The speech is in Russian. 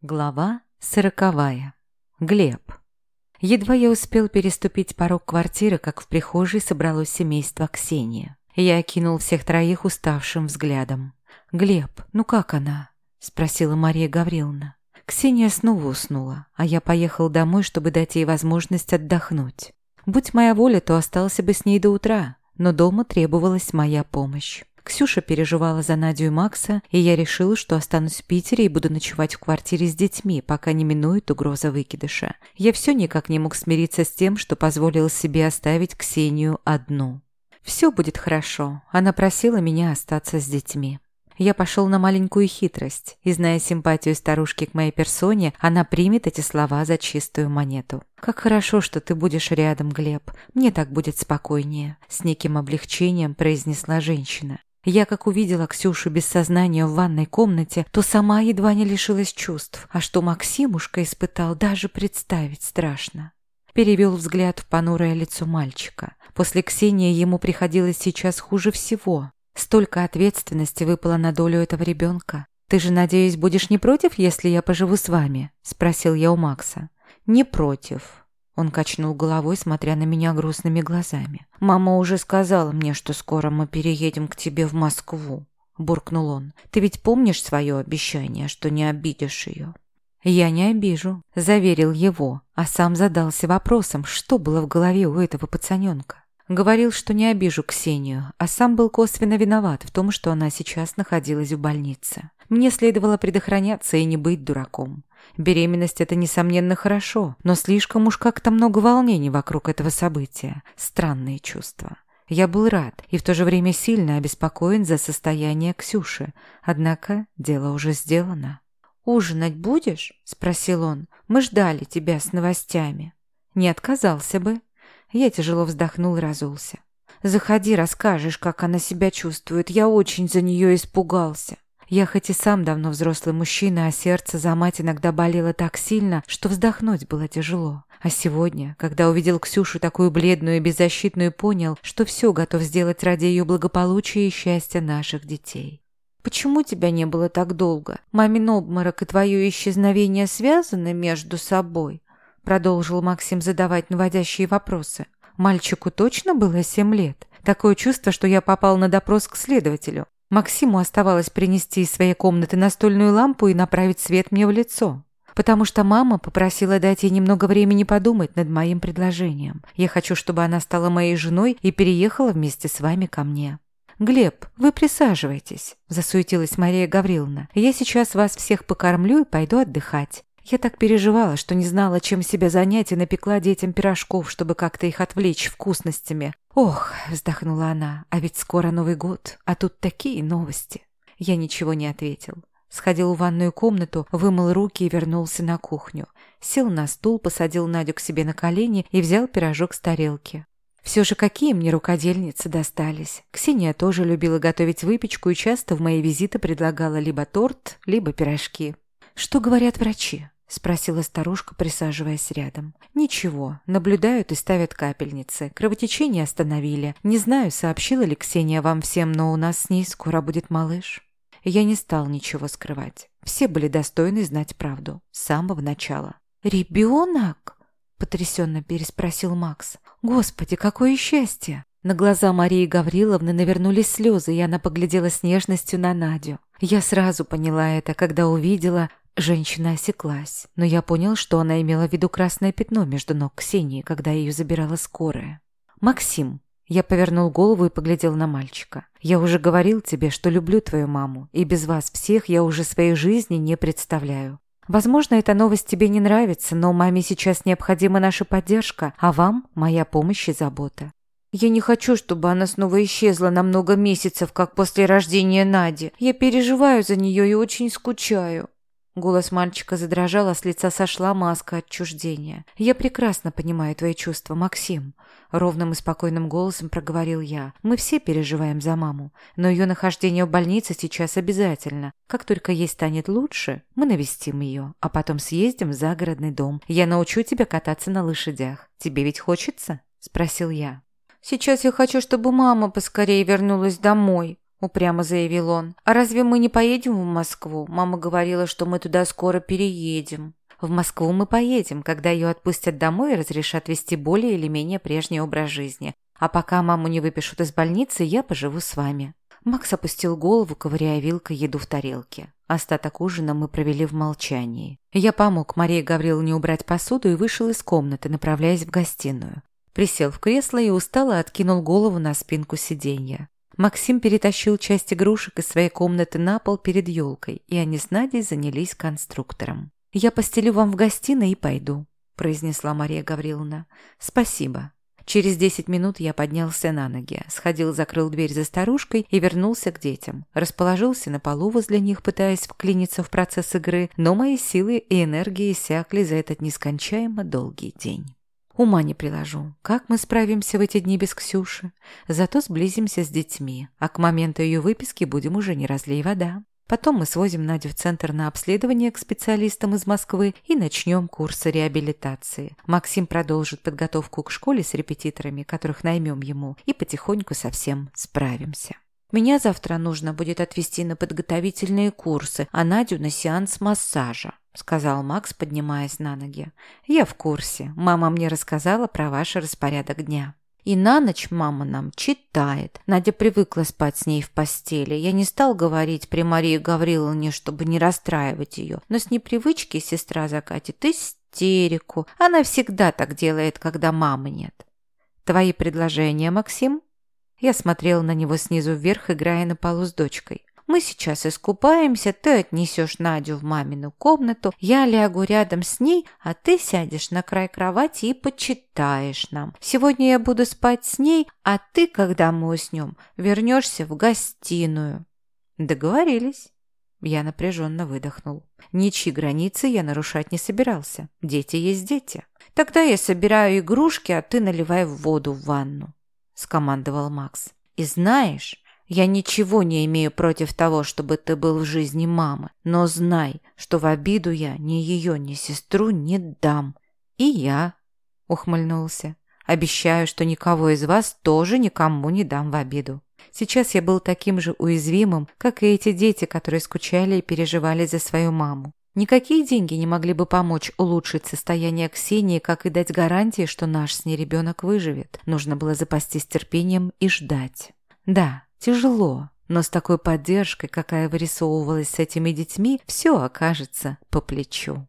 Глава сороковая. Глеб. Едва я успел переступить порог квартиры, как в прихожей собралось семейство Ксении. Я окинул всех троих уставшим взглядом. «Глеб, ну как она?» – спросила Мария Гавриловна. Ксения снова уснула, а я поехал домой, чтобы дать ей возможность отдохнуть. Будь моя воля, то остался бы с ней до утра, но дома требовалась моя помощь. Ксюша переживала за Надю и Макса, и я решила, что останусь в Питере и буду ночевать в квартире с детьми, пока не минует угроза выкидыша. Я все никак не мог смириться с тем, что позволил себе оставить Ксению одну. «Все будет хорошо», она просила меня остаться с детьми. Я пошел на маленькую хитрость, и, зная симпатию старушки к моей персоне, она примет эти слова за чистую монету. «Как хорошо, что ты будешь рядом, Глеб. Мне так будет спокойнее», — с неким облегчением произнесла женщина. Я как увидела Ксюшу без сознания в ванной комнате, то сама едва не лишилась чувств, а что Максимушка испытал, даже представить страшно. Перевел взгляд в понурое лицо мальчика. После Ксении ему приходилось сейчас хуже всего. Столько ответственности выпало на долю этого ребенка. «Ты же, надеюсь, будешь не против, если я поживу с вами?» – спросил я у Макса. «Не против», он качнул головой, смотря на меня грустными глазами. «Мама уже сказала мне, что скоро мы переедем к тебе в Москву», — буркнул он. «Ты ведь помнишь свое обещание, что не обидишь ее?» «Я не обижу», — заверил его, а сам задался вопросом, что было в голове у этого пацаненка. Говорил, что не обижу Ксению, а сам был косвенно виноват в том, что она сейчас находилась в больнице. Мне следовало предохраняться и не быть дураком. Беременность – это, несомненно, хорошо, но слишком уж как-то много волнений вокруг этого события. Странные чувства. Я был рад и в то же время сильно обеспокоен за состояние Ксюши. Однако дело уже сделано. «Ужинать будешь?» – спросил он. «Мы ждали тебя с новостями». «Не отказался бы». Я тяжело вздохнул и разулся. «Заходи, расскажешь, как она себя чувствует. Я очень за нее испугался». Я хоть и сам давно взрослый мужчина, а сердце за мать иногда болело так сильно, что вздохнуть было тяжело. А сегодня, когда увидел Ксюшу такую бледную и беззащитную, понял, что все готов сделать ради ее благополучия и счастья наших детей. «Почему тебя не было так долго? Мамин обморок и твое исчезновение связаны между собой?» Продолжил Максим задавать наводящие вопросы. Мальчику точно было семь лет. Такое чувство, что я попал на допрос к следователю. Максиму оставалось принести из своей комнаты настольную лампу и направить свет мне в лицо. Потому что мама попросила дать ей немного времени подумать над моим предложением. Я хочу, чтобы она стала моей женой и переехала вместе с вами ко мне. «Глеб, вы присаживайтесь», – засуетилась Мария Гавриловна. «Я сейчас вас всех покормлю и пойду отдыхать. Я так переживала, что не знала, чем себя занять, и напекла детям пирожков, чтобы как-то их отвлечь вкусностями. «Ох», — вздохнула она, — «а ведь скоро Новый год, а тут такие новости». Я ничего не ответил. Сходил в ванную комнату, вымыл руки и вернулся на кухню. Сел на стул, посадил Надю к себе на колени и взял пирожок с тарелки. Все же какие мне рукодельницы достались. Ксения тоже любила готовить выпечку и часто в мои визиты предлагала либо торт, либо пирожки. Что говорят врачи? — спросила старушка, присаживаясь рядом. «Ничего. Наблюдают и ставят капельницы. Кровотечение остановили. Не знаю, сообщила ли Ксения вам всем, но у нас с ней скоро будет малыш». Я не стал ничего скрывать. Все были достойны знать правду. С самого начала. «Ребенок?» — потрясенно переспросил Макс. «Господи, какое счастье!» На глаза Марии Гавриловны навернулись слезы, и она поглядела с нежностью на Надю. Я сразу поняла это, когда увидела, Женщина осеклась, но я понял, что она имела в виду красное пятно между ног Ксении, когда ее забирала скорая. «Максим», я повернул голову и поглядел на мальчика. «Я уже говорил тебе, что люблю твою маму, и без вас всех я уже своей жизни не представляю. Возможно, эта новость тебе не нравится, но маме сейчас необходима наша поддержка, а вам – моя помощь и забота. Я не хочу, чтобы она снова исчезла на много месяцев, как после рождения Нади. Я переживаю за нее и очень скучаю. Голос мальчика задрожал, а с лица сошла маска отчуждения. «Я прекрасно понимаю твои чувства, Максим», — ровным и спокойным голосом проговорил я. «Мы все переживаем за маму, но ее нахождение в больнице сейчас обязательно. Как только ей станет лучше, мы навестим ее, а потом съездим в загородный дом. Я научу тебя кататься на лошадях. Тебе ведь хочется?» — спросил я. «Сейчас я хочу, чтобы мама поскорее вернулась домой», – упрямо заявил он. «А разве мы не поедем в Москву? Мама говорила, что мы туда скоро переедем». В Москву мы поедем, когда ее отпустят домой и разрешат вести более или менее прежний образ жизни. А пока маму не выпишут из больницы, я поживу с вами». Макс опустил голову, ковыряя вилкой еду в тарелке. Остаток ужина мы провели в молчании. Я помог Марии Гавриловне убрать посуду и вышел из комнаты, направляясь в гостиную. Присел в кресло и устало откинул голову на спинку сиденья. Максим перетащил часть игрушек из своей комнаты на пол перед елкой, и они с Надей занялись конструктором. «Я постелю вам в гостиной и пойду», – произнесла Мария Гавриловна. «Спасибо». Через десять минут я поднялся на ноги, сходил, закрыл дверь за старушкой и вернулся к детям. Расположился на полу возле них, пытаясь вклиниться в процесс игры, но мои силы и энергии иссякли за этот нескончаемо долгий день. Ума не приложу, как мы справимся в эти дни без Ксюши. Зато сблизимся с детьми, а к моменту ее выписки будем уже не разлей вода. Потом мы свозим Надю в центр на обследование к специалистам из Москвы и начнем курсы реабилитации. Максим продолжит подготовку к школе с репетиторами, которых наймем ему, и потихоньку совсем справимся. Меня завтра нужно будет отвезти на подготовительные курсы, а Надю на сеанс массажа», — сказал Макс, поднимаясь на ноги. «Я в курсе. Мама мне рассказала про ваш распорядок дня». И на ночь мама нам читает. Надя привыкла спать с ней в постели. Я не стал говорить при Марии Гавриловне, чтобы не расстраивать ее. Но с непривычки сестра закатит истерику. Она всегда так делает, когда мамы нет. Твои предложения, Максим? Я смотрел на него снизу вверх, играя на полу с дочкой. Мы сейчас искупаемся, ты отнесешь Надю в мамину комнату, я лягу рядом с ней, а ты сядешь на край кровати и почитаешь нам. Сегодня я буду спать с ней, а ты, когда мы уснем, вернешься в гостиную». «Договорились». Я напряженно выдохнул. Ничьи границы я нарушать не собирался. Дети есть дети. Тогда я собираю игрушки, а ты наливай воду в ванну, скомандовал Макс. И знаешь, я ничего не имею против того, чтобы ты был в жизни мамы, но знай, что в обиду я ни ее, ни сестру не дам. И я, ухмыльнулся, обещаю, что никого из вас тоже никому не дам в обиду. Сейчас я был таким же уязвимым, как и эти дети, которые скучали и переживали за свою маму. Никакие деньги не могли бы помочь улучшить состояние Ксении, как и дать гарантии, что наш с ней ребенок выживет. Нужно было запастись терпением и ждать. Да, Тяжело, но с такой поддержкой, какая вырисовывалась с этими детьми, все окажется по плечу.